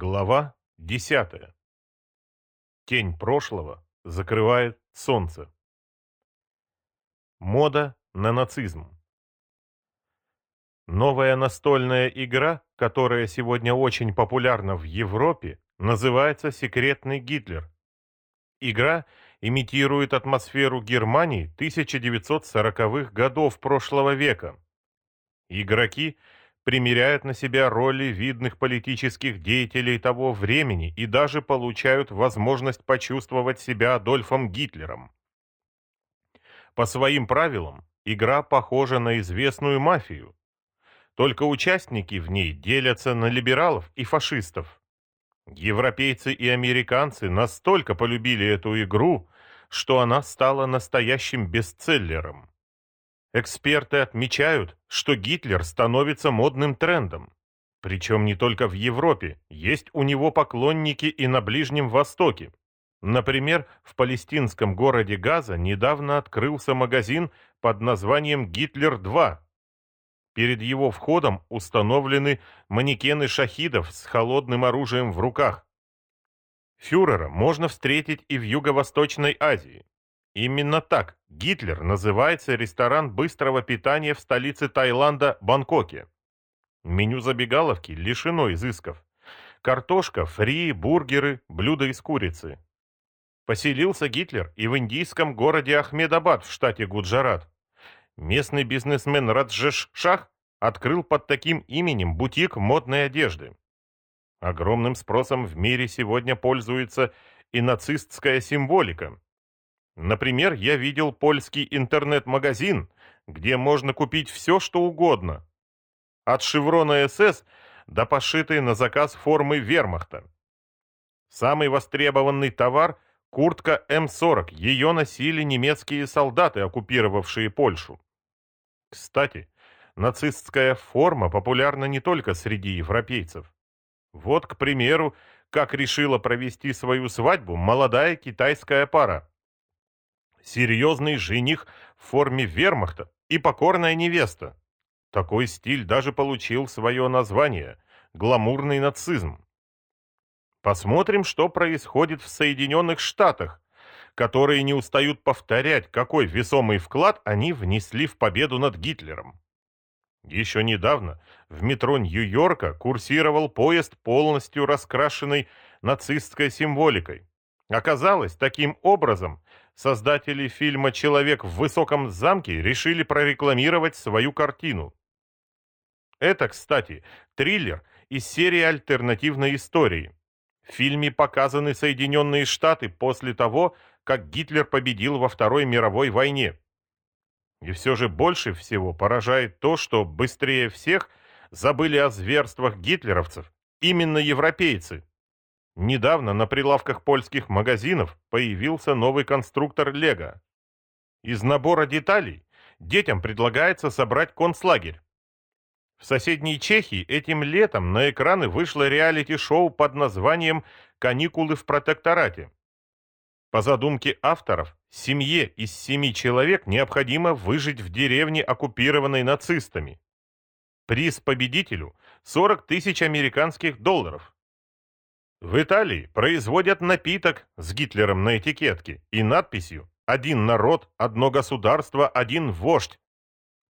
Глава 10. Тень прошлого закрывает солнце. Мода на нацизм. Новая настольная игра, которая сегодня очень популярна в Европе, называется «Секретный Гитлер». Игра имитирует атмосферу Германии 1940-х годов прошлого века. Игроки – примеряют на себя роли видных политических деятелей того времени и даже получают возможность почувствовать себя Адольфом Гитлером. По своим правилам, игра похожа на известную мафию. Только участники в ней делятся на либералов и фашистов. Европейцы и американцы настолько полюбили эту игру, что она стала настоящим бестселлером. Эксперты отмечают, что Гитлер становится модным трендом. Причем не только в Европе, есть у него поклонники и на Ближнем Востоке. Например, в палестинском городе Газа недавно открылся магазин под названием «Гитлер-2». Перед его входом установлены манекены шахидов с холодным оружием в руках. Фюрера можно встретить и в Юго-Восточной Азии. Именно так Гитлер называется ресторан быстрого питания в столице Таиланда Бангкоке. Меню забегаловки лишено изысков. Картошка, фри, бургеры, блюда из курицы. Поселился Гитлер и в индийском городе Ахмедабад в штате Гуджарат. Местный бизнесмен Раджеш Шах открыл под таким именем бутик модной одежды. Огромным спросом в мире сегодня пользуется и нацистская символика. Например, я видел польский интернет-магазин, где можно купить все, что угодно. От шеврона СС до пошитой на заказ формы вермахта. Самый востребованный товар – куртка М-40. Ее носили немецкие солдаты, оккупировавшие Польшу. Кстати, нацистская форма популярна не только среди европейцев. Вот, к примеру, как решила провести свою свадьбу молодая китайская пара серьезный жених в форме вермахта и покорная невеста. Такой стиль даже получил свое название – гламурный нацизм. Посмотрим, что происходит в Соединенных Штатах, которые не устают повторять, какой весомый вклад они внесли в победу над Гитлером. Еще недавно в метро Нью-Йорка курсировал поезд, полностью раскрашенный нацистской символикой. Оказалось, таким образом создатели фильма «Человек в высоком замке» решили прорекламировать свою картину. Это, кстати, триллер из серии альтернативной истории. В фильме показаны Соединенные Штаты после того, как Гитлер победил во Второй мировой войне. И все же больше всего поражает то, что быстрее всех забыли о зверствах гитлеровцев именно европейцы. Недавно на прилавках польских магазинов появился новый конструктор Лего. Из набора деталей детям предлагается собрать концлагерь. В соседней Чехии этим летом на экраны вышло реалити-шоу под названием «Каникулы в протекторате». По задумке авторов, семье из семи человек необходимо выжить в деревне, оккупированной нацистами. Приз победителю – 40 тысяч американских долларов. В Италии производят напиток с Гитлером на этикетке и надписью «Один народ, одно государство, один вождь».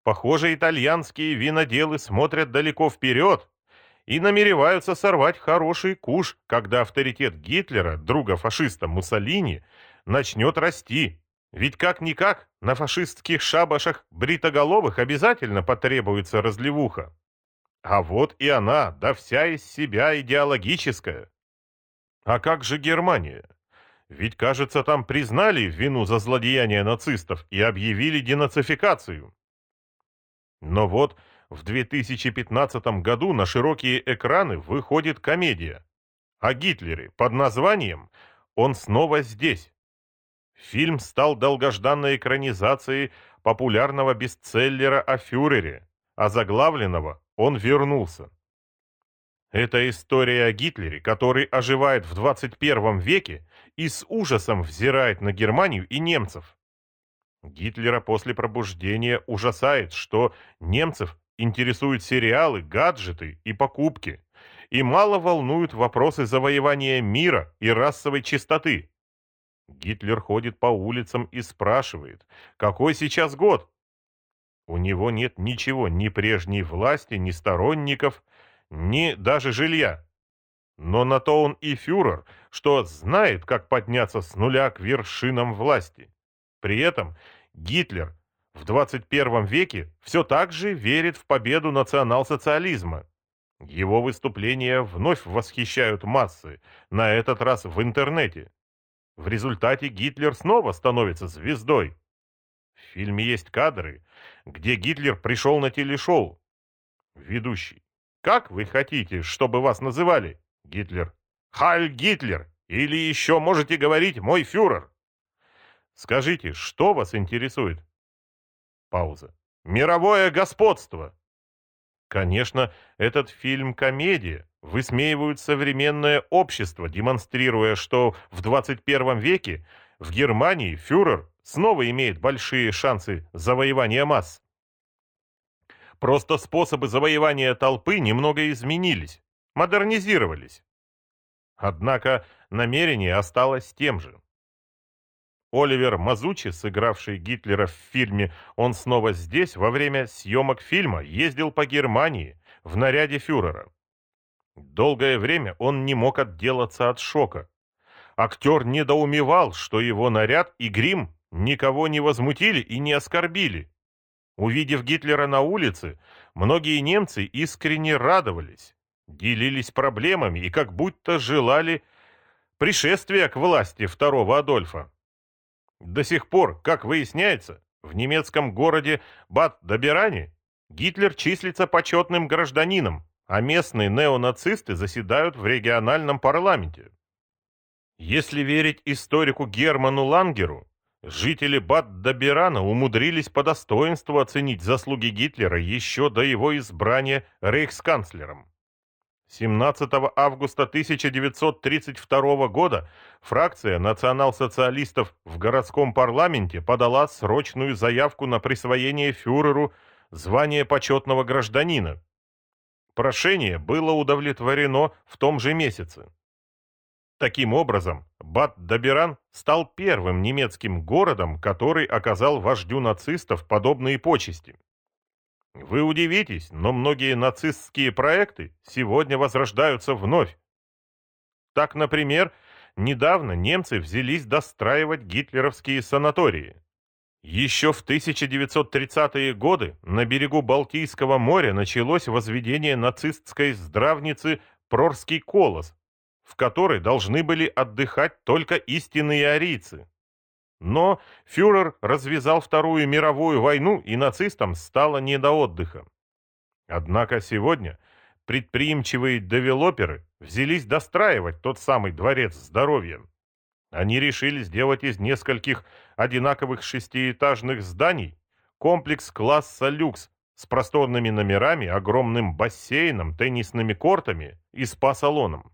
Похоже, итальянские виноделы смотрят далеко вперед и намереваются сорвать хороший куш, когда авторитет Гитлера, друга фашиста Муссолини, начнет расти. Ведь как-никак на фашистских шабашах бритоголовых обязательно потребуется разливуха. А вот и она, да вся из себя идеологическая. А как же Германия? Ведь, кажется, там признали вину за злодеяния нацистов и объявили денацификацию. Но вот в 2015 году на широкие экраны выходит комедия о Гитлере под названием «Он снова здесь». Фильм стал долгожданной экранизацией популярного бестселлера о фюрере, а заглавленного «Он вернулся». Это история о Гитлере, который оживает в 21 веке и с ужасом взирает на Германию и немцев. Гитлера после пробуждения ужасает, что немцев интересуют сериалы, гаджеты и покупки. и мало волнуют вопросы завоевания мира и расовой чистоты. Гитлер ходит по улицам и спрашивает, какой сейчас год? У него нет ничего, ни прежней власти, ни сторонников, ни даже жилья. Но на то он и фюрер, что знает, как подняться с нуля к вершинам власти. При этом Гитлер в 21 веке все так же верит в победу национал-социализма. Его выступления вновь восхищают массы, на этот раз в интернете. В результате Гитлер снова становится звездой. В фильме есть кадры, где Гитлер пришел на телешоу. Ведущий. Как вы хотите, чтобы вас называли? Гитлер. Хайль Гитлер! Или еще можете говорить «мой фюрер». Скажите, что вас интересует? Пауза. Мировое господство. Конечно, этот фильм комедия, высмеивают современное общество, демонстрируя, что в 21 веке в Германии фюрер снова имеет большие шансы завоевания масс. Просто способы завоевания толпы немного изменились, модернизировались. Однако намерение осталось тем же. Оливер Мазучи, сыгравший Гитлера в фильме «Он снова здесь», во время съемок фильма ездил по Германии в наряде фюрера. Долгое время он не мог отделаться от шока. Актер недоумевал, что его наряд и грим никого не возмутили и не оскорбили. Увидев Гитлера на улице, многие немцы искренне радовались, делились проблемами и как будто желали пришествия к власти второго Адольфа. До сих пор, как выясняется, в немецком городе Бад-Доберане Гитлер числится почетным гражданином, а местные неонацисты заседают в региональном парламенте. Если верить историку Герману Лангеру, жители Бад-Доберана умудрились по достоинству оценить заслуги Гитлера еще до его избрания рейхсканцлером. 17 августа 1932 года фракция национал-социалистов в городском парламенте подала срочную заявку на присвоение фюреру звания почетного гражданина. Прошение было удовлетворено в том же месяце. Таким образом, Бад-Доберан стал первым немецким городом, который оказал вождю нацистов подобные почести. Вы удивитесь, но многие нацистские проекты сегодня возрождаются вновь. Так, например, недавно немцы взялись достраивать гитлеровские санатории. Еще в 1930-е годы на берегу Балтийского моря началось возведение нацистской здравницы Прорский колос, в которой должны были отдыхать только истинные арийцы. Но фюрер развязал Вторую мировую войну, и нацистам стало не до отдыха. Однако сегодня предприимчивые девелоперы взялись достраивать тот самый дворец здоровья. Они решили сделать из нескольких одинаковых шестиэтажных зданий комплекс класса люкс с просторными номерами, огромным бассейном, теннисными кортами и спа-салоном.